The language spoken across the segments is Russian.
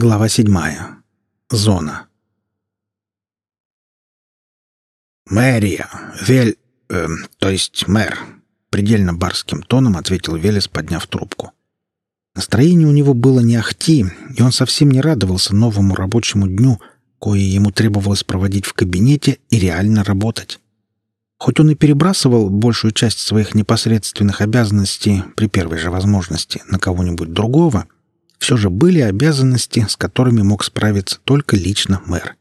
Глава седьмая. Зона. «Мэрия! Вель... Э, то есть мэр!» — предельно барским тоном ответил Велес, подняв трубку. Настроение у него было не ахти, и он совсем не радовался новому рабочему дню, кое ему требовалось проводить в кабинете и реально работать. Хоть он и перебрасывал большую часть своих непосредственных обязанностей при первой же возможности на кого-нибудь другого — все же были обязанности, с которыми мог справиться только лично мэр.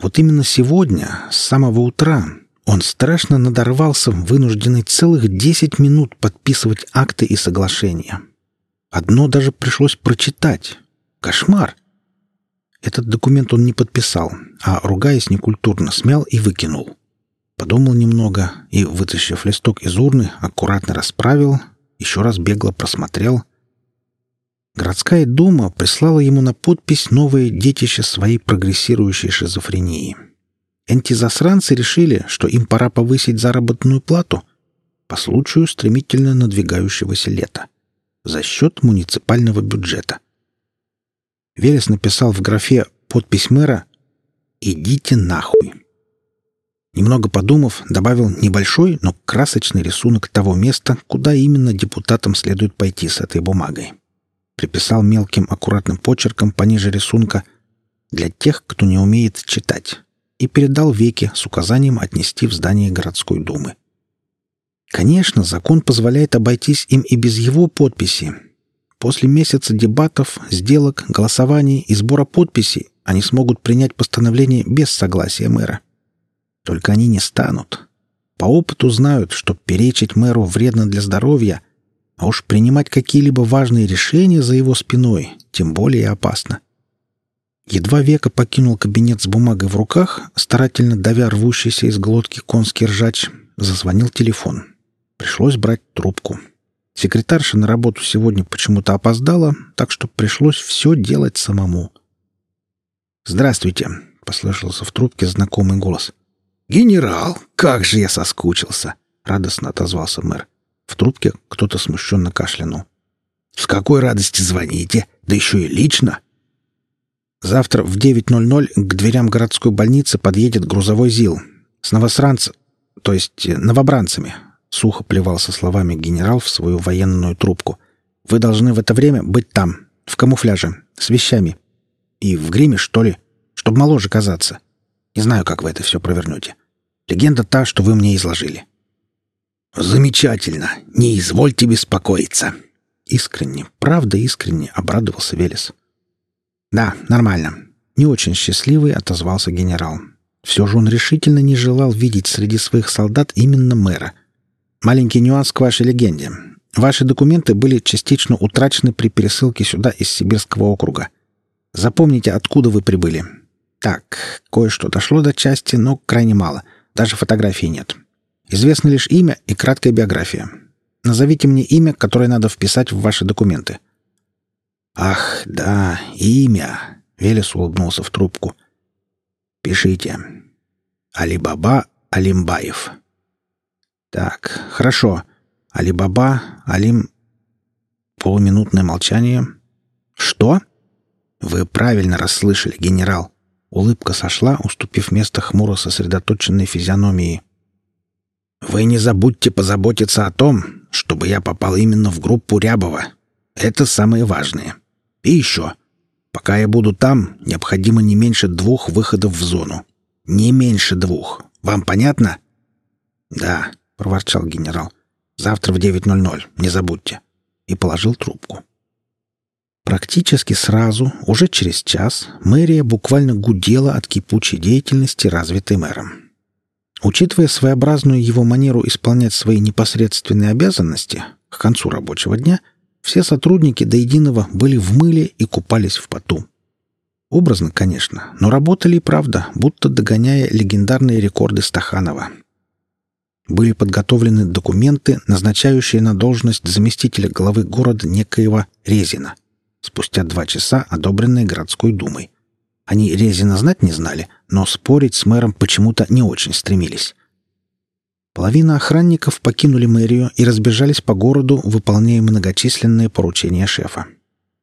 Вот именно сегодня, с самого утра, он страшно надорвался, вынужденный целых десять минут подписывать акты и соглашения. Одно даже пришлось прочитать. Кошмар! Этот документ он не подписал, а, ругаясь некультурно, смял и выкинул. Подумал немного и, вытащив листок из урны, аккуратно расправил, еще раз бегло просмотрел — Городская дума прислала ему на подпись новое детище своей прогрессирующей шизофрении. Антизасранцы решили, что им пора повысить заработную плату по случаю стремительно надвигающегося лета за счет муниципального бюджета. Велес написал в графе подпись мэра «Идите нахуй». Немного подумав, добавил небольшой, но красочный рисунок того места, куда именно депутатам следует пойти с этой бумагой приписал мелким аккуратным почерком пониже рисунка «Для тех, кто не умеет читать» и передал Веке с указанием отнести в здание городской думы. Конечно, закон позволяет обойтись им и без его подписи. После месяца дебатов, сделок, голосований и сбора подписей они смогут принять постановление без согласия мэра. Только они не станут. По опыту знают, что перечить мэру вредно для здоровья, а уж принимать какие-либо важные решения за его спиной тем более опасно. Едва Века покинул кабинет с бумагой в руках, старательно давя рвущийся из глотки конский ржач, зазвонил телефон. Пришлось брать трубку. Секретарша на работу сегодня почему-то опоздала, так что пришлось все делать самому. «Здравствуйте», — послышался в трубке знакомый голос. «Генерал, как же я соскучился!» — радостно отозвался мэр. В трубке кто-то смущенно кашлянул. «С какой радости звоните? Да еще и лично!» «Завтра в 9.00 к дверям городской больницы подъедет грузовой ЗИЛ. С новосранцем, то есть э, новобранцами», — сухо плевался словами генерал в свою военную трубку. «Вы должны в это время быть там, в камуфляже, с вещами. И в гриме, что ли, чтобы моложе казаться. Не знаю, как вы это все провернете. Легенда та, что вы мне изложили. «Замечательно! Не извольте беспокоиться!» Искренне, правда искренне обрадовался Велес. «Да, нормально. Не очень счастливый», — отозвался генерал. Все же он решительно не желал видеть среди своих солдат именно мэра. «Маленький нюанс к вашей легенде. Ваши документы были частично утрачены при пересылке сюда из Сибирского округа. Запомните, откуда вы прибыли. Так, кое-что дошло до части, но крайне мало. Даже фотографий нет. Известно лишь имя и краткая биография. Назовите мне имя, которое надо вписать в ваши документы». «Ах, да, имя!» — Велес улыбнулся в трубку. «Пишите. Алибаба Алимбаев». «Так, хорошо. Алибаба Алим...» Полуминутное молчание. «Что?» «Вы правильно расслышали, генерал». Улыбка сошла, уступив место хмуро сосредоточенной физиономии. Вы не забудьте позаботиться о том, чтобы я попал именно в группу Рябова. Это самое важное. И еще. Пока я буду там, необходимо не меньше двух выходов в зону. Не меньше двух. Вам понятно? Да, проворчал генерал. Завтра в 9.00. Не забудьте. И положил трубку. Практически сразу, уже через час, мэрия буквально гудела от кипучей деятельности, развитой мэром. Учитывая своеобразную его манеру исполнять свои непосредственные обязанности, к концу рабочего дня все сотрудники до единого были в мыле и купались в поту. Образно, конечно, но работали и правда, будто догоняя легендарные рекорды Стаханова. Были подготовлены документы, назначающие на должность заместителя главы города некоего Резина, спустя два часа одобренные городской думой – они Резина знать не знали, но спорить с мэром почему-то не очень стремились. Половина охранников покинули мэрию и разбежались по городу, выполняя многочисленные поручения шефа.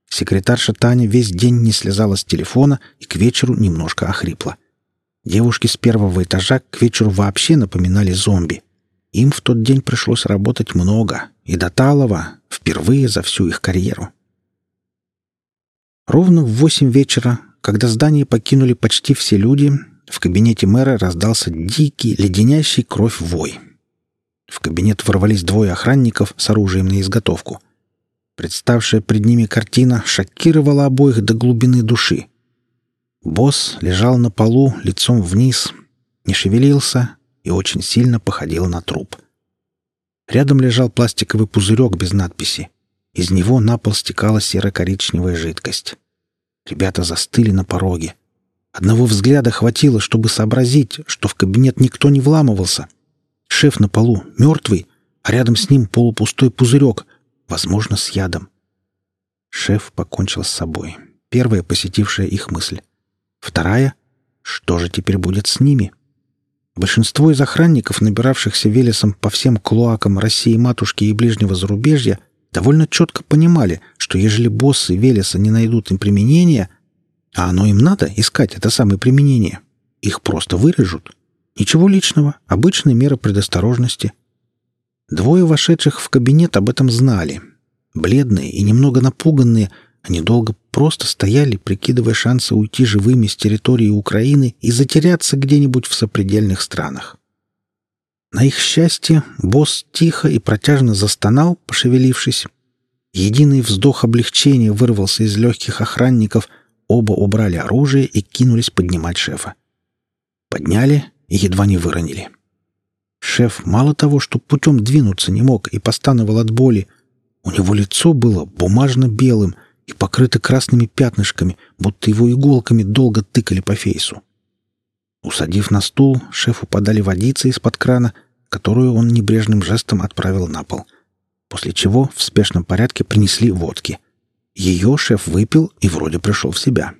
Секретарша Таня весь день не слезала с телефона и к вечеру немножко охрипла. Девушки с первого этажа к вечеру вообще напоминали зомби. Им в тот день пришлось работать много, и до Талова впервые за всю их карьеру. Ровно в восемь вечера, когда здание покинули почти все люди, в кабинете мэра раздался дикий, леденящий кровь вой. В кабинет ворвались двое охранников с оружием на изготовку. Представшая пред ними картина шокировала обоих до глубины души. Босс лежал на полу лицом вниз, не шевелился и очень сильно походил на труп. Рядом лежал пластиковый пузырек без надписи. Из него на пол стекала серо-коричневая жидкость. Ребята застыли на пороге. Одного взгляда хватило, чтобы сообразить, что в кабинет никто не вламывался. Шеф на полу, мертвый, а рядом с ним полупустой пузырек, возможно, с ядом. Шеф покончил с собой. Первая посетившая их мысль. Вторая — что же теперь будет с ними? Большинство из охранников, набиравшихся Велесом по всем клоакам России-матушки и ближнего зарубежья, довольно четко понимали, что ежели боссы Велеса не найдут им применения, а оно им надо искать это самое применение, их просто вырежут. Ничего личного, обычная мера предосторожности. Двое вошедших в кабинет об этом знали. Бледные и немного напуганные, они долго просто стояли, прикидывая шансы уйти живыми с территории Украины и затеряться где-нибудь в сопредельных странах. На их счастье босс тихо и протяжно застонал, пошевелившись. Единый вздох облегчения вырвался из легких охранников, оба убрали оружие и кинулись поднимать шефа. Подняли и едва не выронили. Шеф мало того, что путем двинуться не мог и постановал от боли, у него лицо было бумажно-белым и покрыто красными пятнышками, будто его иголками долго тыкали по фейсу. Усадив на стул, шефу подали водицы из-под крана, которую он небрежным жестом отправил на пол. После чего в спешном порядке принесли водки. Ее шеф выпил и вроде пришел в себя.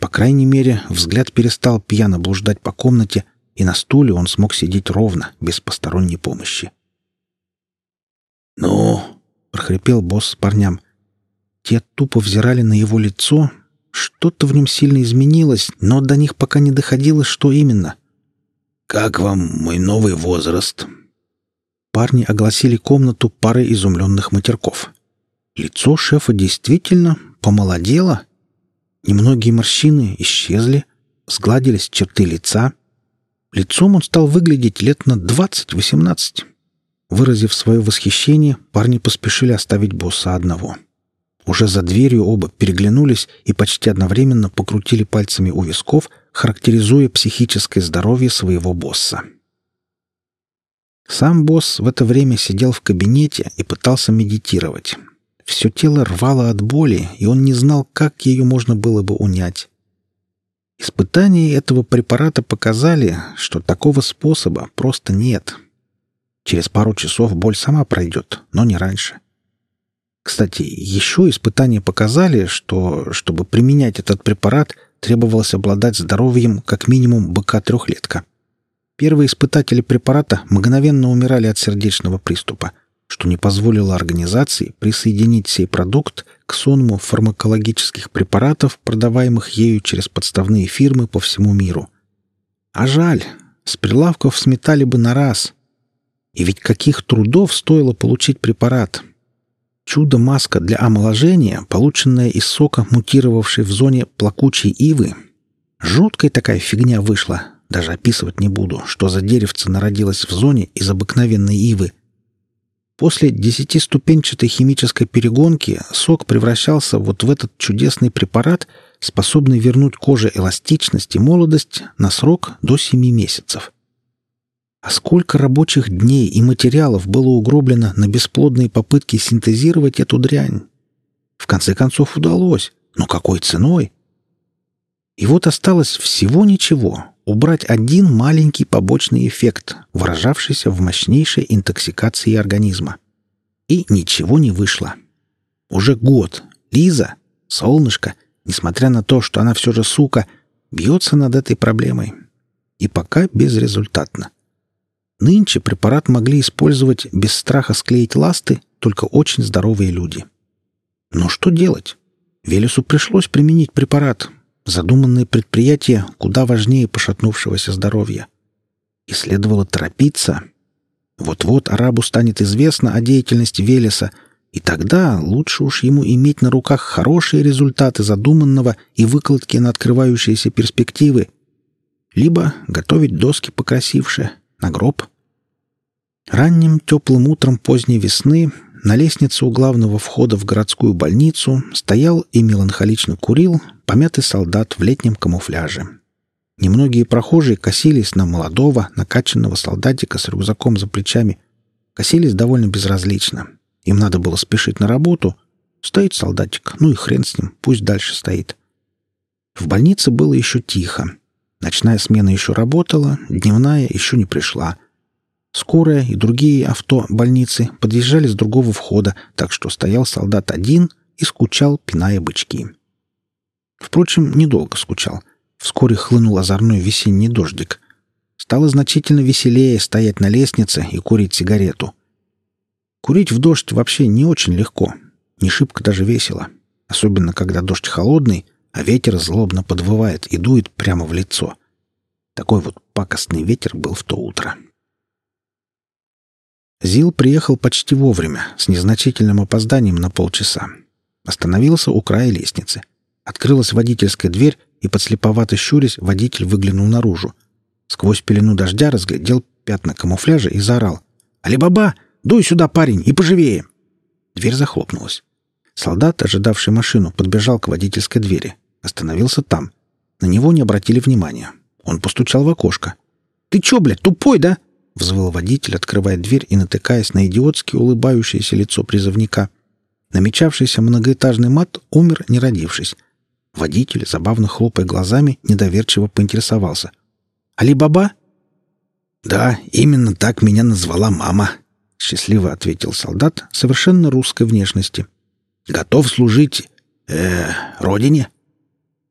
По крайней мере, взгляд перестал пьяно блуждать по комнате, и на стуле он смог сидеть ровно, без посторонней помощи. «Ну?» — прохрипел босс парням. Те тупо взирали на его лицо, что-то в нем сильно изменилось, но до них пока не доходило, что именно. «Как вам мой новый возраст?» Парни огласили комнату парой изумленных матерков. Лицо шефа действительно помолодело. Немногие морщины исчезли, сгладились черты лица. Лицом он стал выглядеть лет на двадцать-восемнадцать. Выразив свое восхищение, парни поспешили оставить босса одного — уже за дверью оба переглянулись и почти одновременно покрутили пальцами у висков, характеризуя психическое здоровье своего босса. Сам босс в это время сидел в кабинете и пытался медитировать. Все тело рвало от боли, и он не знал, как ее можно было бы унять. Испытания этого препарата показали, что такого способа просто нет. Через пару часов боль сама пройдет, но не раньше. Кстати, еще испытания показали, что, чтобы применять этот препарат, требовалось обладать здоровьем как минимум быка-трехлетка. Первые испытатели препарата мгновенно умирали от сердечного приступа, что не позволило организации присоединить сей продукт к сонму фармакологических препаратов, продаваемых ею через подставные фирмы по всему миру. А жаль, с прилавков сметали бы на раз. И ведь каких трудов стоило получить препарат — Чудо-маска для омоложения, полученная из сока, мутировавшей в зоне плакучей ивы. Жуткая такая фигня вышла. Даже описывать не буду, что за деревце народилось в зоне из обыкновенной ивы. После десятиступенчатой химической перегонки сок превращался вот в этот чудесный препарат, способный вернуть коже эластичность и молодость на срок до 7 месяцев. А сколько рабочих дней и материалов было угроблено на бесплодные попытки синтезировать эту дрянь? В конце концов удалось. Но какой ценой? И вот осталось всего ничего — убрать один маленький побочный эффект, выражавшийся в мощнейшей интоксикации организма. И ничего не вышло. Уже год Лиза, солнышко, несмотря на то, что она все же сука, бьется над этой проблемой. И пока безрезультатно. Нынче препарат могли использовать без страха склеить ласты только очень здоровые люди. Но что делать? Велесу пришлось применить препарат. Задуманное предприятие куда важнее пошатнувшегося здоровья. И следовало торопиться. Вот-вот арабу станет известно о деятельности Велеса, и тогда лучше уж ему иметь на руках хорошие результаты задуманного и выкладки на открывающиеся перспективы, либо готовить доски покрасивше, на гроб. Ранним теплым утром поздней весны на лестнице у главного входа в городскую больницу стоял и меланхолично курил помятый солдат в летнем камуфляже. Немногие прохожие косились на молодого, накачанного солдатика с рюкзаком за плечами. Косились довольно безразлично. Им надо было спешить на работу. Стоит солдатик, ну и хрен с ним, пусть дальше стоит. В больнице было еще тихо. Ночная смена еще работала, дневная еще не пришла. Скорая и другие авто больницы подъезжали с другого входа, так что стоял солдат один и скучал, пиная бычки. Впрочем, недолго скучал. Вскоре хлынул озорной весенний дождик. Стало значительно веселее стоять на лестнице и курить сигарету. Курить в дождь вообще не очень легко, не шибко даже весело. Особенно, когда дождь холодный, а ветер злобно подвывает и дует прямо в лицо. Такой вот пакостный ветер был в то утро. Зил приехал почти вовремя, с незначительным опозданием на полчаса. Остановился у края лестницы. Открылась водительская дверь, и, подслеповато щурясь, водитель выглянул наружу. Сквозь пелену дождя разглядел пятна камуфляжа и заорал. «Али-баба! Дуй сюда, парень, и поживее!» Дверь захлопнулась. Солдат, ожидавший машину, подбежал к водительской двери. Остановился там. На него не обратили внимания. Он постучал в окошко. «Ты чё, блядь, тупой, да?» — взвыл водитель, открывая дверь и натыкаясь на идиотски улыбающееся лицо призывника. Намечавшийся многоэтажный мат умер, не родившись. Водитель, забавно хлопая глазами, недоверчиво поинтересовался. «Али-баба?» «Да, именно так меня назвала мама», — счастливо ответил солдат совершенно русской внешности. «Готов служить... э родине?»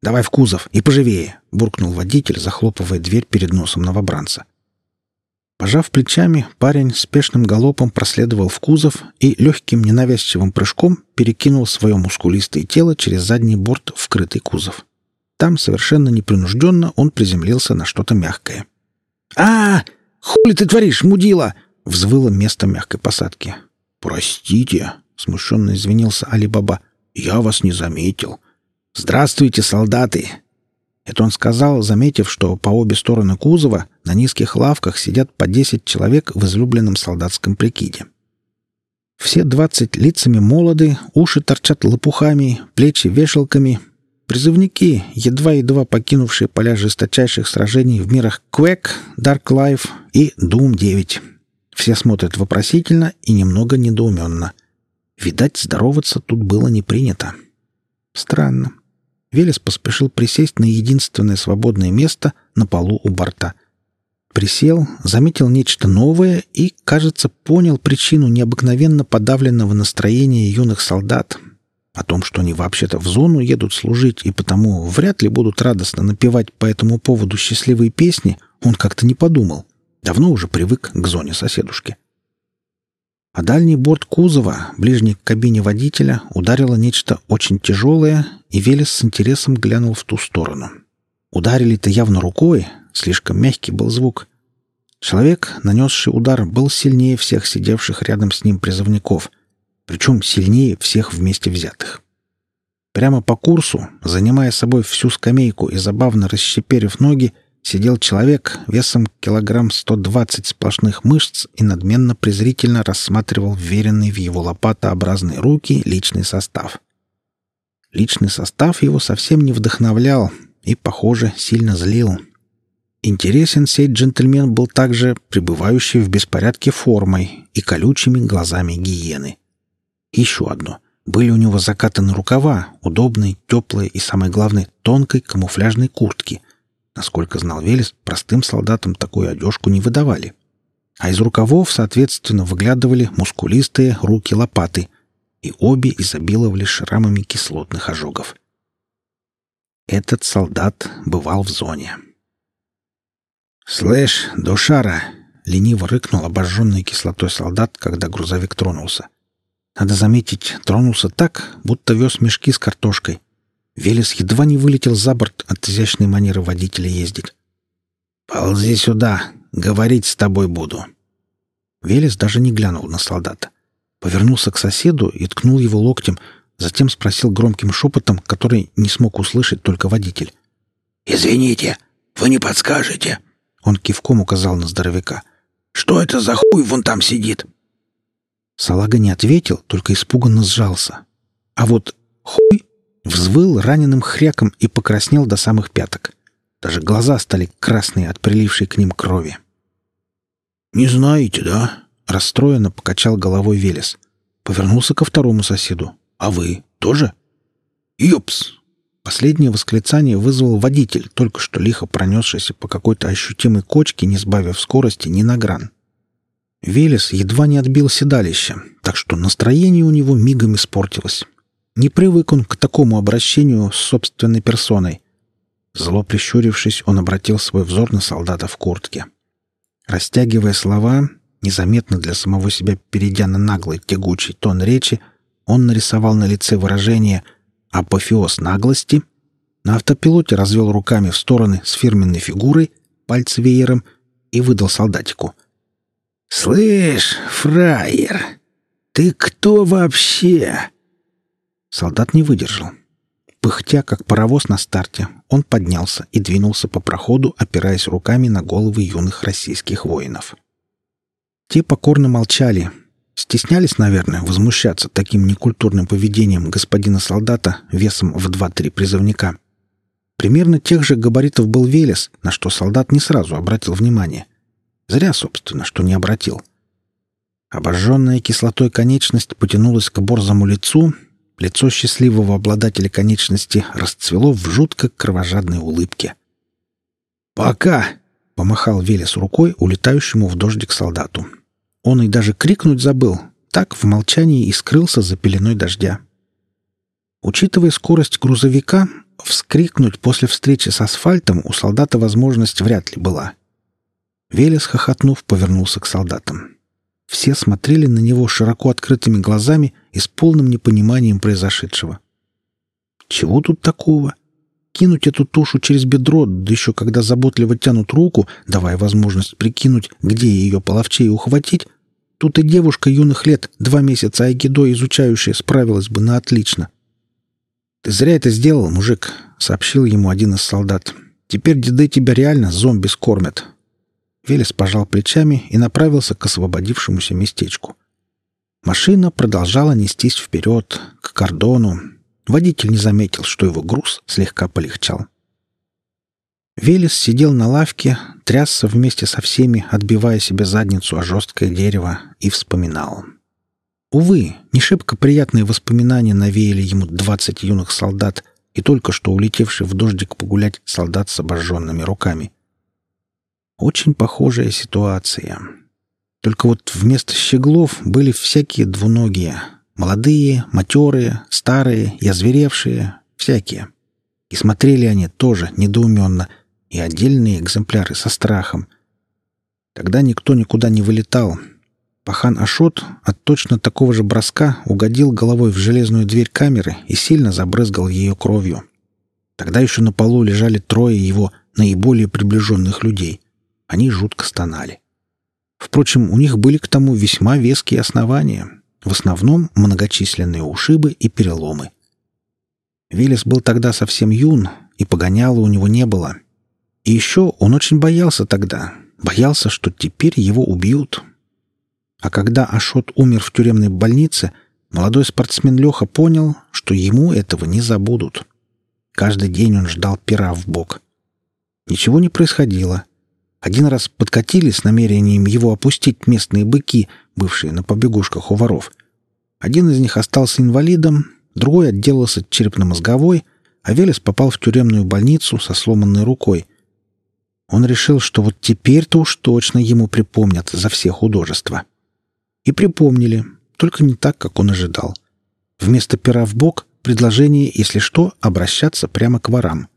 «Давай в кузов и поживее», — буркнул водитель, захлопывая дверь перед носом новобранца. Пожав плечами, парень спешным галопом проследовал в кузов и легким ненавязчивым прыжком перекинул свое мускулистое тело через задний борт в крытый кузов. Там совершенно непринужденно он приземлился на что-то мягкое. «А, хули ты творишь, мудила!» — взвыло место мягкой посадки. «Простите», — смущенно извинился Али-Баба, — «я вас не заметил. Здравствуйте, солдаты! Это он сказал, заметив, что по обе стороны кузова на низких лавках сидят по десять человек в излюбленном солдатском прикиде. Все двадцать лицами молоды, уши торчат лопухами, плечи вешалками. Призывники, едва-едва покинувшие поля жесточайших сражений в мирах Quake, Dark Life и Doom 9. Все смотрят вопросительно и немного недоуменно. Видать, здороваться тут было не принято. Странно. Велес поспешил присесть на единственное свободное место на полу у борта. Присел, заметил нечто новое и, кажется, понял причину необыкновенно подавленного настроения юных солдат. О том, что они вообще-то в зону едут служить и потому вряд ли будут радостно напевать по этому поводу счастливые песни, он как-то не подумал. Давно уже привык к зоне соседушки. А дальний борт кузова, ближний к кабине водителя, ударило нечто очень тяжелое, и Велес с интересом глянул в ту сторону. Ударили-то явно рукой, слишком мягкий был звук. Человек, нанесший удар, был сильнее всех сидевших рядом с ним призывников, причем сильнее всех вместе взятых. Прямо по курсу, занимая собой всю скамейку и забавно расщеперив ноги, сидел человек весом килограмм 120 сплошных мышц и надменно презрительно рассматривал вверенный в его лопатообразные руки личный состав. Личный состав его совсем не вдохновлял и, похоже, сильно злил. Интересен сей джентльмен был также пребывающий в беспорядке формой и колючими глазами гиены. Еще одно. Были у него закатаны рукава, удобной, теплой и, самое главное, тонкой камуфляжной куртки — Насколько знал Велес, простым солдатам такую одежку не выдавали. А из рукавов, соответственно, выглядывали мускулистые руки-лопаты, и обе изобиловали шрамами кислотных ожогов. Этот солдат бывал в зоне. «Слышь, душара!» — лениво рыкнул обожженный кислотой солдат, когда грузовик тронулся. Надо заметить, тронулся так, будто вез мешки с картошкой. Велес едва не вылетел за борт от изящной манеры водителя ездить. «Ползи сюда, говорить с тобой буду». Велес даже не глянул на солдата. Повернулся к соседу и ткнул его локтем, затем спросил громким шепотом, который не смог услышать только водитель. «Извините, вы не подскажете?» Он кивком указал на здоровяка. «Что это за хуй вон там сидит?» Салага не ответил, только испуганно сжался. А вот хуй взвыл раненым хряком и покраснел до самых пяток. Даже глаза стали красные от прилившей к ним крови. «Не знаете, да?» — расстроенно покачал головой Велес. Повернулся ко второму соседу. «А вы тоже?» «Юпс!» Последнее восклицание вызвал водитель, только что лихо пронесшийся по какой-то ощутимой кочке, не сбавив скорости ни на гран. Велес едва не отбил седалище, так что настроение у него мигом испортилось. Не привык он к такому обращению с собственной персоной. Зло прищурившись, он обратил свой взор на солдата в куртке. Растягивая слова, незаметно для самого себя перейдя на наглый тягучий тон речи, он нарисовал на лице выражение «апофеоз наглости», на автопилоте развел руками в стороны с фирменной фигурой, пальцы веером, и выдал солдатику. «Слышь, фраер, ты кто вообще?» Солдат не выдержал. Пыхтя, как паровоз на старте, он поднялся и двинулся по проходу, опираясь руками на головы юных российских воинов. Те покорно молчали, стеснялись, наверное, возмущаться таким некультурным поведением господина солдата весом в два-три призывника. Примерно тех же габаритов был Велес, на что солдат не сразу обратил внимание. Зря, собственно, что не обратил. Обожженная кислотой конечность потянулась к борзому лицу, Лицо счастливого обладателя конечности расцвело в жутко кровожадной улыбке. «Пока!» — помахал Велес рукой улетающему в дождик солдату. Он и даже крикнуть забыл, так в молчании и скрылся за пеленой дождя. Учитывая скорость грузовика, вскрикнуть после встречи с асфальтом у солдата возможность вряд ли была. Велес, хохотнув, повернулся к солдатам. Все смотрели на него широко открытыми глазами и с полным непониманием произошедшего. Чего тут такого? Кинуть эту тушу через бедро, да еще когда заботливо тянут руку, давая возможность прикинуть, где ее половчее ухватить, тут и девушка юных лет, два месяца айгидо изучающая, справилась бы на отлично. «Ты зря это сделал, мужик», — сообщил ему один из солдат. «Теперь деды тебя реально зомби скормят. Велес пожал плечами и направился к освободившемуся местечку. Машина продолжала нестись вперед, к кордону. Водитель не заметил, что его груз слегка полегчал. Велес сидел на лавке, трясся вместе со всеми, отбивая себе задницу о жесткое дерево, и вспоминал. Увы, не шибко приятные воспоминания навеяли ему двадцать юных солдат и только что улетевший в дождик погулять солдат с обожженными руками — очень похожая ситуация. Только вот вместо щеглов были всякие двуногие. Молодые, матерые, старые, язверевшие, всякие. И смотрели они тоже недоуменно, и отдельные экземпляры со страхом. Тогда никто никуда не вылетал. Пахан Ашот от точно такого же броска угодил головой в железную дверь камеры и сильно забрызгал ее кровью. Тогда еще на полу лежали трое его наиболее приближенных людей — они жутко стонали. Впрочем, у них были к тому весьма веские основания, в основном многочисленные ушибы и переломы. Виллис был тогда совсем юн, и погоняла у него не было. И еще он очень боялся тогда, боялся, что теперь его убьют. А когда Ашот умер в тюремной больнице, молодой спортсмен Леха понял, что ему этого не забудут. Каждый день он ждал пера в бок. Ничего не происходило. Один раз подкатили с намерением его опустить местные быки, бывшие на побегушках у воров. Один из них остался инвалидом, другой отделался черепно-мозговой, а Велес попал в тюремную больницу со сломанной рукой. Он решил, что вот теперь-то уж точно ему припомнят за все художества. И припомнили, только не так, как он ожидал. Вместо пера в бок предложение, если что, обращаться прямо к ворам.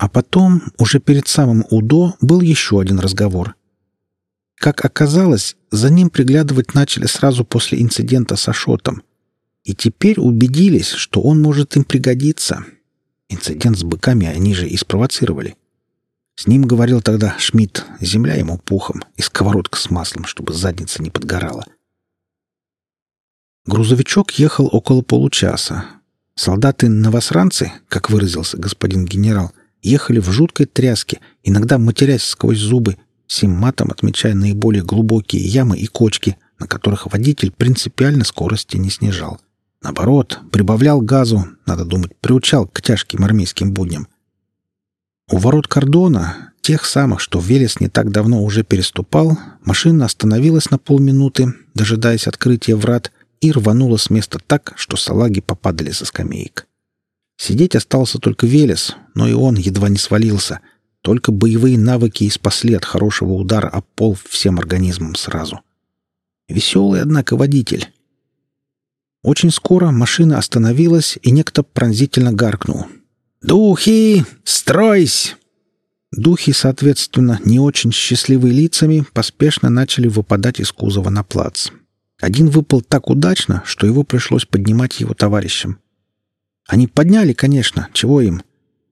А потом, уже перед самым УДО, был еще один разговор. Как оказалось, за ним приглядывать начали сразу после инцидента с Ашотом. И теперь убедились, что он может им пригодиться. Инцидент с быками они же и спровоцировали. С ним говорил тогда Шмидт, земля ему пухом и сковородка с маслом, чтобы задница не подгорала. Грузовичок ехал около получаса. Солдаты-новосранцы, как выразился господин генерал, ехали в жуткой тряске, иногда матерясь сквозь зубы, сим матом отмечая наиболее глубокие ямы и кочки, на которых водитель принципиально скорости не снижал. Наоборот, прибавлял газу, надо думать, приучал к тяжким армейским будням. У ворот кордона, тех самых, что Велес не так давно уже переступал, машина остановилась на полминуты, дожидаясь открытия врат, и рванула с места так, что салаги попадали со скамеек. Сидеть остался только Велес, но и он едва не свалился. Только боевые навыки и спасли от хорошего удара об пол всем организмом сразу. Веселый, однако, водитель. Очень скоро машина остановилась, и некто пронзительно гаркнул. «Духи! Стройсь!» Духи, соответственно, не очень счастливые лицами, поспешно начали выпадать из кузова на плац. Один выпал так удачно, что его пришлось поднимать его товарищам. Они подняли, конечно, чего им.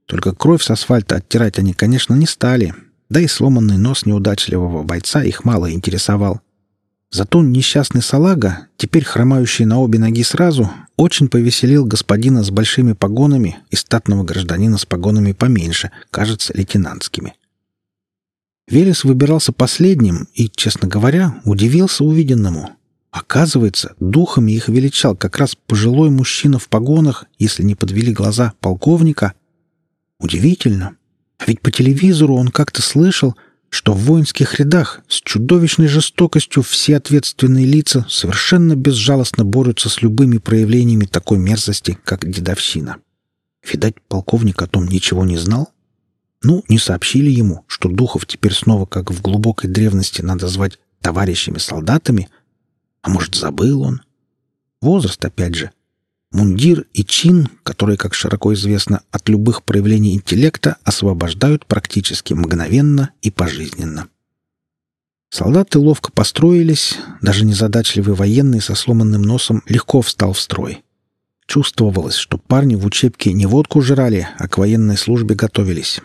Только кровь с асфальта оттирать они, конечно, не стали. Да и сломанный нос неудачливого бойца их мало интересовал. Зато несчастный салага, теперь хромающий на обе ноги сразу, очень повеселил господина с большими погонами и статного гражданина с погонами поменьше, кажется, лейтенантскими. Велес выбирался последним и, честно говоря, удивился увиденному. Оказывается, духами их величал как раз пожилой мужчина в погонах, если не подвели глаза полковника. Удивительно. А ведь по телевизору он как-то слышал, что в воинских рядах с чудовищной жестокостью все ответственные лица совершенно безжалостно борются с любыми проявлениями такой мерзости, как дедовщина. Видать, полковник о том ничего не знал? Ну, не сообщили ему, что духов теперь снова, как в глубокой древности, надо звать товарищами-солдатами — а может, забыл он? Возраст, опять же. Мундир и чин, которые, как широко известно, от любых проявлений интеллекта освобождают практически мгновенно и пожизненно. Солдаты ловко построились, даже незадачливый военный со сломанным носом легко встал в строй. Чувствовалось, что парни в учебке не водку жрали, а к военной службе готовились.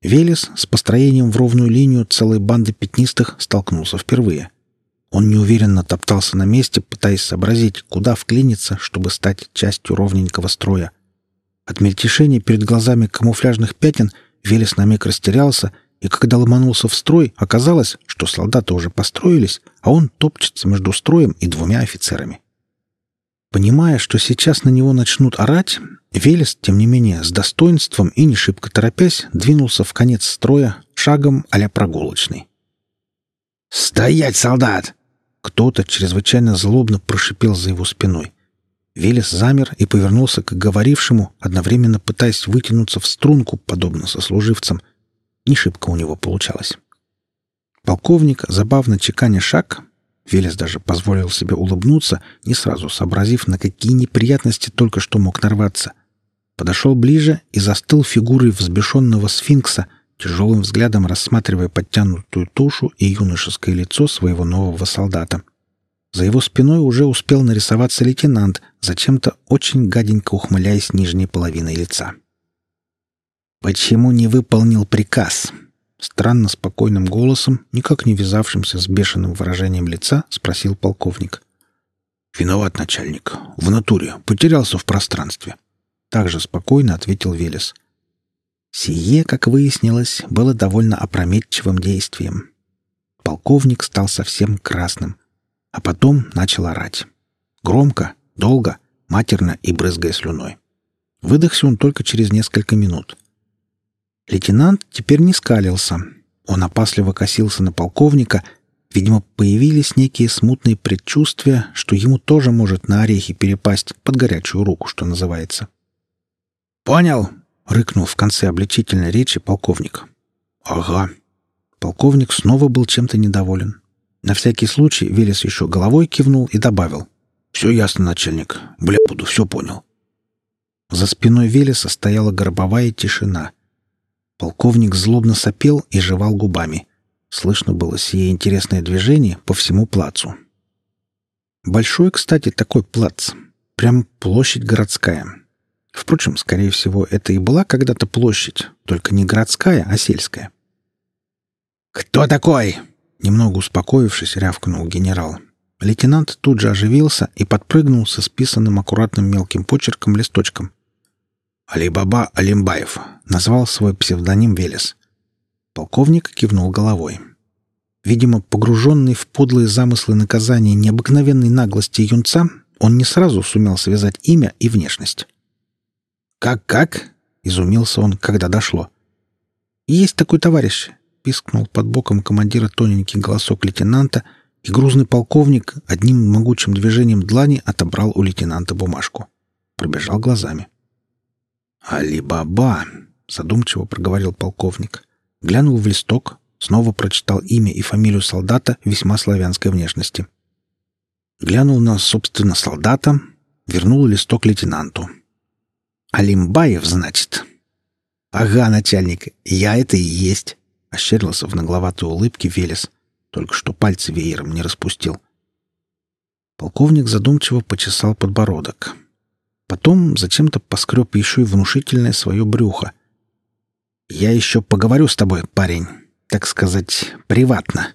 Велес с построением в ровную линию целой банды пятнистых столкнулся впервые — он неуверенно топтался на месте, пытаясь сообразить, куда вклиниться, чтобы стать частью ровненького строя. От мельтешения перед глазами камуфляжных пятен Велес на миг растерялся, и когда ломанулся в строй, оказалось, что солдаты уже построились, а он топчется между строем и двумя офицерами. Понимая, что сейчас на него начнут орать, Велес, тем не менее, с достоинством и не шибко торопясь, двинулся в конец строя шагом а прогулочный. «Стоять, солдат!» Кто-то чрезвычайно злобно прошипел за его спиной. Велес замер и повернулся к говорившему, одновременно пытаясь вытянуться в струнку, подобно сослуживцам. Не шибко у него получалось. Полковник, забавно чеканя шаг, Велес даже позволил себе улыбнуться, не сразу сообразив, на какие неприятности только что мог нарваться. Подошел ближе и застыл фигурой взбешенного сфинкса — тяжелым взглядом рассматривая подтянутую тушу и юношеское лицо своего нового солдата. За его спиной уже успел нарисоваться лейтенант, зачем-то очень гаденько ухмыляясь нижней половиной лица. «Почему не выполнил приказ?» Странно спокойным голосом, никак не вязавшимся с бешеным выражением лица, спросил полковник. «Виноват, начальник. В натуре. Потерялся в пространстве». Также спокойно ответил Велес. Сие, как выяснилось, было довольно опрометчивым действием. Полковник стал совсем красным, а потом начал орать. Громко, долго, матерно и брызгая слюной. Выдохся он только через несколько минут. Лейтенант теперь не скалился. Он опасливо косился на полковника. Видимо, появились некие смутные предчувствия, что ему тоже может на орехи перепасть под горячую руку, что называется. «Понял!» — рыкнул в конце обличительной речи полковник. «Ага». Полковник снова был чем-то недоволен. На всякий случай Велес еще головой кивнул и добавил. «Все ясно, начальник. Бля, буду, все понял». За спиной Велеса стояла гробовая тишина. Полковник злобно сопел и жевал губами. Слышно было сие интересное движение по всему плацу. Большой, кстати, такой плац. Прям площадь городская. Впрочем, скорее всего, это и была когда-то площадь, только не городская, а сельская. «Кто такой?» Немного успокоившись, рявкнул генерал. Лейтенант тут же оживился и подпрыгнул со списанным аккуратным мелким почерком листочком. «Алибаба Алимбаев», — назвал свой псевдоним Велес. Полковник кивнул головой. Видимо, погруженный в подлые замыслы наказания необыкновенной наглости юнца, он не сразу сумел связать имя и внешность. «Как-как?» — изумился он, когда дошло. «Есть такой товарищ», — пискнул под боком командира тоненький голосок лейтенанта, и грузный полковник одним могучим движением длани отобрал у лейтенанта бумажку. Пробежал глазами. «Али-Баба!» — задумчиво проговорил полковник. Глянул в листок, снова прочитал имя и фамилию солдата весьма славянской внешности. Глянул на, собственно, солдата, вернул листок лейтенанту. «Алимбаев, значит?» «Ага, начальник, я это и есть», — ощерился в нагловатой улыбке Велес, только что пальцы веером не распустил. Полковник задумчиво почесал подбородок. Потом зачем-то поскреб еще и внушительное свое брюхо. «Я еще поговорю с тобой, парень, так сказать, приватно.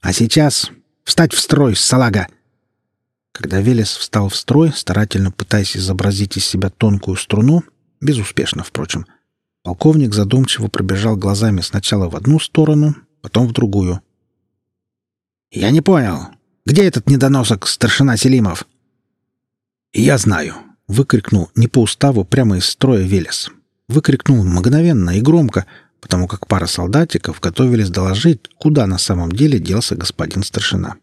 А сейчас встать в строй, салага!» Когда Велес встал в строй, старательно пытаясь изобразить из себя тонкую струну, безуспешно, впрочем, полковник задумчиво пробежал глазами сначала в одну сторону, потом в другую. «Я не понял. Где этот недоносок, старшина Селимов?» «Я знаю», выкрикнул не по уставу прямо из строя Велес. Выкрикнул мгновенно и громко, потому как пара солдатиков готовились доложить, куда на самом деле делся господин старшина.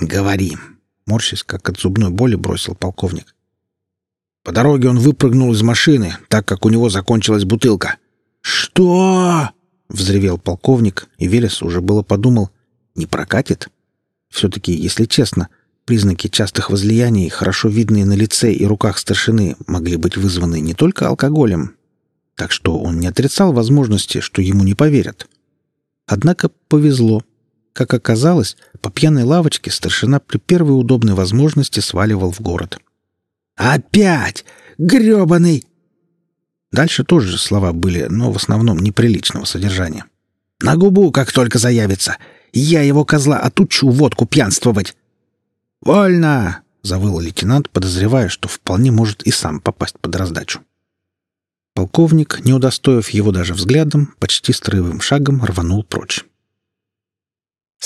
«Говори!» — морщись, как от зубной боли, бросил полковник. По дороге он выпрыгнул из машины, так как у него закончилась бутылка. «Что?» — взревел полковник, и Велес уже было подумал, не прокатит. Все-таки, если честно, — Признаки частых возлияний, хорошо видные на лице и руках старшины, могли быть вызваны не только алкоголем, так что он не отрицал возможности, что ему не поверят. Однако повезло. Как оказалось, по пьяной лавочке старшина при первой удобной возможности сваливал в город. «Опять! грёбаный!» Дальше тоже слова были, но в основном неприличного содержания. «На губу, как только заявится! Я его, козла, отучу водку пьянствовать! «Вольно!» — завыл лейтенант, подозревая, что вполне может и сам попасть под раздачу. Полковник, не удостоив его даже взглядом, почти строевым шагом рванул прочь.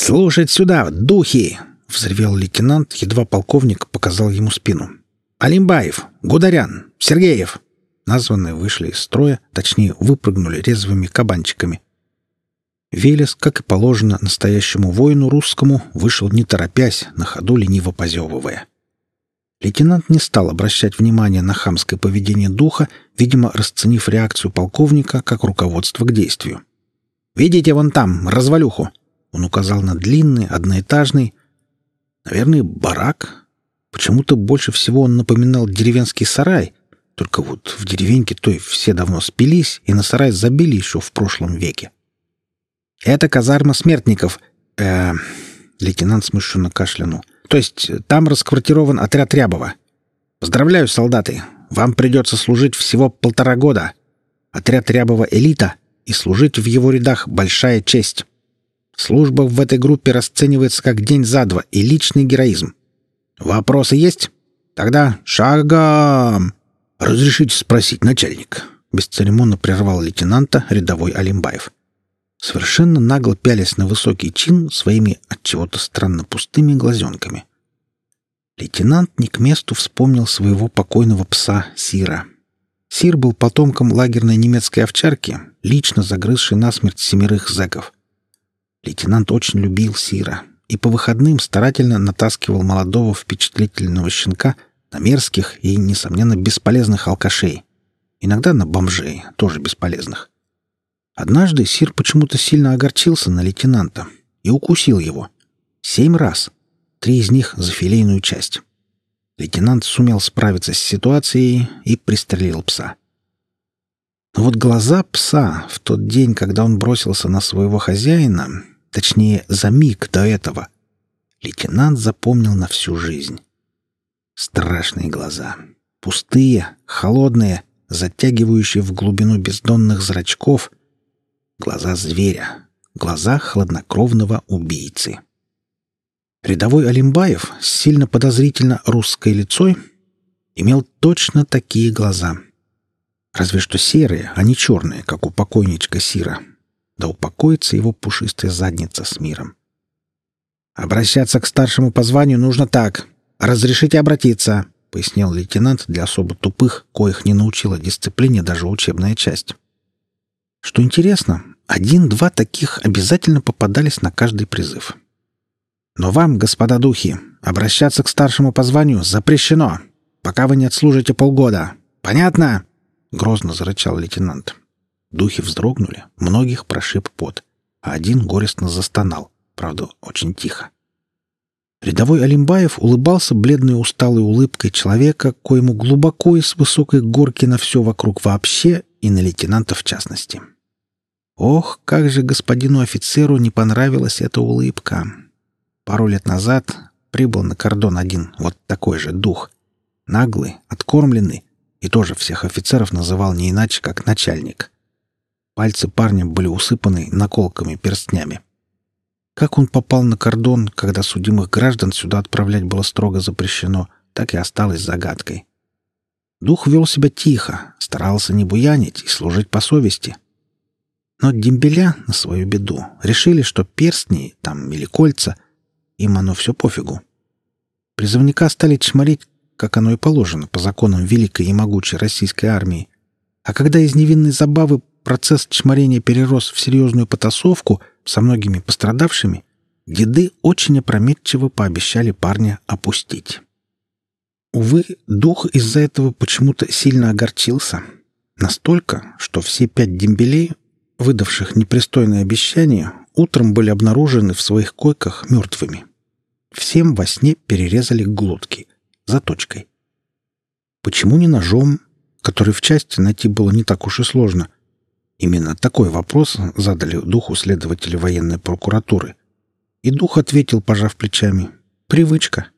«Слушать сюда, духи!» — взревел лейтенант, едва полковник показал ему спину. «Алимбаев, Гударян, Сергеев!» Названные вышли из строя, точнее, выпрыгнули резвыми кабанчиками. Велес, как и положено настоящему воину русскому, вышел не торопясь, на ходу лениво позевывая. Лейтенант не стал обращать внимания на хамское поведение духа, видимо, расценив реакцию полковника как руководство к действию. «Видите вон там, развалюху!» Он указал на длинный, одноэтажный, наверное, барак. Почему-то больше всего он напоминал деревенский сарай, только вот в деревеньке той все давно спились и на сарай забили еще в прошлом веке. Это казарма смертников. Э, лейтенант смущенно кашлянул. То есть там расквартирован отряд Рябова. Поздравляю, солдаты. Вам придется служить всего полтора года. Отряд Рябова — элита, и служить в его рядах — большая честь. Служба в этой группе расценивается как день за два и личный героизм. Вопросы есть? Тогда шагом! Разрешите спросить, начальник? Бесцеремонно прервал лейтенанта рядовой Алимбаев совершенно нагло пялись на высокий чин своими от чего-то странно пустыми глазенками. Лейтенант не к месту вспомнил своего покойного пса Сира. Сир был потомком лагерной немецкой овчарки, лично загрызшей насмерть семерых зэков. Лейтенант очень любил Сира и по выходным старательно натаскивал молодого впечатлительного щенка на мерзких и, несомненно, бесполезных алкашей. Иногда на бомжей, тоже бесполезных. Однажды Сир почему-то сильно огорчился на лейтенанта и укусил его. Семь раз. Три из них за филейную часть. Лейтенант сумел справиться с ситуацией и пристрелил пса. Но вот глаза пса в тот день, когда он бросился на своего хозяина, точнее, за миг до этого, лейтенант запомнил на всю жизнь. Страшные глаза. Пустые, холодные, затягивающие в глубину бездонных зрачков. Глаза зверя. Глаза хладнокровного убийцы. Рядовой Алимбаев с сильно подозрительно русской лицой имел точно такие глаза. Разве что серые, а не черные, как у покойничка Сира. Да упокоится его пушистая задница с миром. «Обращаться к старшему по званию нужно так. Разрешите обратиться», — пояснил лейтенант для особо тупых, коих не научила дисциплине даже учебная часть. Что интересно, один-два таких обязательно попадались на каждый призыв. Но вам, господа духи, обращаться к старшему по званию запрещено, пока вы не отслужите полгода. Понятно?» — грозно зарычал лейтенант. Духи вздрогнули, многих прошиб пот, а один горестно застонал, правда, очень тихо. Рядовой Алимбаев улыбался бледной усталой улыбкой человека, коему глубоко и с высокой горки на все вокруг вообще и на лейтенанта в частности. Ох, как же господину офицеру не понравилась эта улыбка. Пару лет назад прибыл на кордон один вот такой же дух. Наглый, откормленный, и тоже всех офицеров называл не иначе, как начальник. Пальцы парня были усыпаны наколками-перстнями. Как он попал на кордон, когда судимых граждан сюда отправлять было строго запрещено, так и осталось загадкой. Дух вел себя тихо, старался не буянить и служить по совести. Но дембеля, на свою беду, решили, что перстни, там, или кольца — им оно все пофигу. Призывника стали чморить, как оно и положено, по законам великой и могучей российской армии. А когда из невинной забавы процесс чморения перерос в серьезную потасовку со многими пострадавшими, деды очень опрометчиво пообещали парня опустить. Увы, дух из-за этого почему-то сильно огорчился. Настолько, что все пять дембелей, выдавших непристойное обещание, утром были обнаружены в своих койках мертвыми. Всем во сне перерезали глотки. Заточкой. Почему не ножом, который в части найти было не так уж и сложно? Именно такой вопрос задали духу следователи военной прокуратуры. И дух ответил, пожав плечами. «Привычка».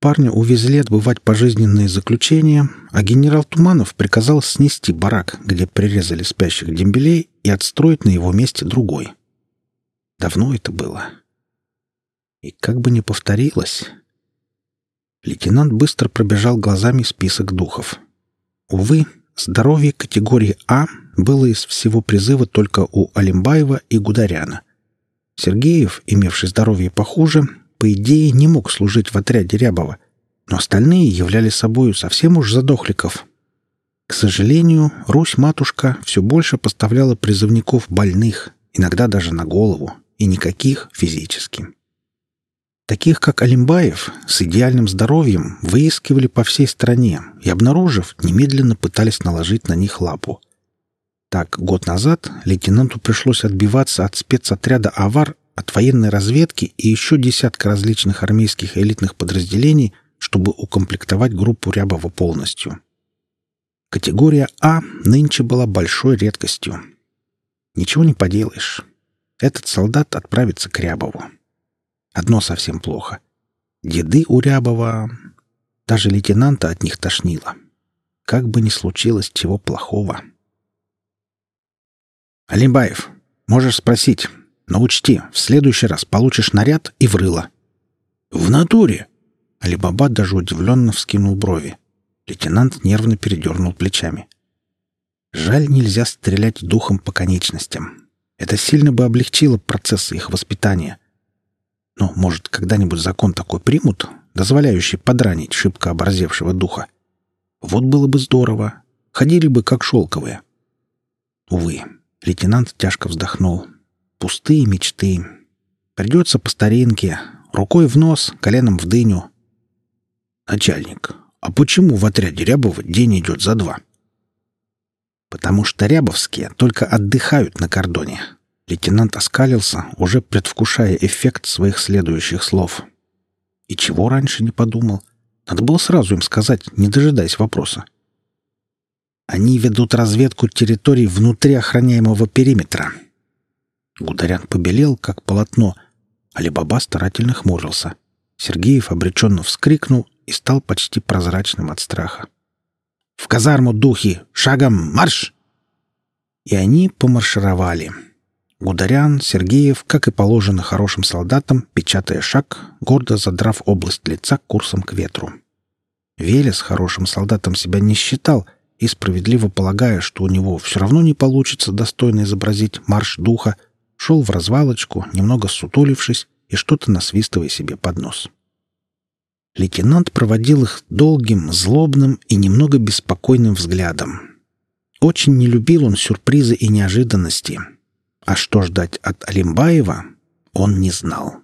Парня увезли отбывать пожизненные заключения, а генерал Туманов приказал снести барак, где прирезали спящих дембелей, и отстроить на его месте другой. Давно это было. И как бы ни повторилось... Лейтенант быстро пробежал глазами список духов. Увы, здоровье категории А было из всего призыва только у Алимбаева и Гударяна. Сергеев, имевший здоровье похуже, по идее не мог служить в отряде Рябова, но остальные являли собою совсем уж задохликов. К сожалению, Русь-матушка все больше поставляла призывников больных, иногда даже на голову, и никаких физически. Таких, как Алимбаев, с идеальным здоровьем выискивали по всей стране и, обнаружив, немедленно пытались наложить на них лапу. Так, год назад лейтенанту пришлось отбиваться от спецотряда «Авар», от военной разведки и еще десятка различных армейских элитных подразделений, чтобы укомплектовать группу Рябова полностью. Категория А нынче была большой редкостью. Ничего не поделаешь. Этот солдат отправится к Рябову. Одно совсем плохо. Деды у Рябова... Даже лейтенанта от них тошнило. Как бы ни случилось чего плохого. «Алимбаев, можешь спросить, но учти, в следующий раз получишь наряд и врыло». «В натуре!» Алибаба даже удивленно вскинул брови. Лейтенант нервно передернул плечами. Жаль, нельзя стрелять духом по конечностям. Это сильно бы облегчило процесс их воспитания. Ну, может, когда-нибудь закон такой примут, дозволяющий подранить шибко оборзевшего духа. Вот было бы здорово. Ходили бы, как шелковые. Увы, лейтенант тяжко вздохнул. Пустые мечты. Придется по старинке. Рукой в нос, коленом в дыню. Начальник, а почему в отряде Рябова день идет за два? Потому что рябовские только отдыхают на кордоне, Лейтенант оскалился, уже предвкушая эффект своих следующих слов. И чего раньше не подумал? Надо было сразу им сказать, не дожидаясь вопроса. Они ведут разведку территорий внутри охраняемого периметра. Гударян побелел, как полотно, Алибаба старательно хмурился. Сергеев обреченно вскрикнул и стал почти прозрачным от страха. «В казарму, духи! Шагом марш!» И они помаршировали. Гударян, Сергеев, как и положено хорошим солдатам, печатая шаг, гордо задрав область лица курсом к ветру. Велес хорошим солдатом себя не считал и, справедливо полагая, что у него все равно не получится достойно изобразить марш духа, шел в развалочку, немного сутулившись и что-то насвистывая себе под нос. Лейтенант проводил их долгим, злобным и немного беспокойным взглядом. Очень не любил он сюрпризы и неожиданности. А что ждать от Алимбаева, он не знал.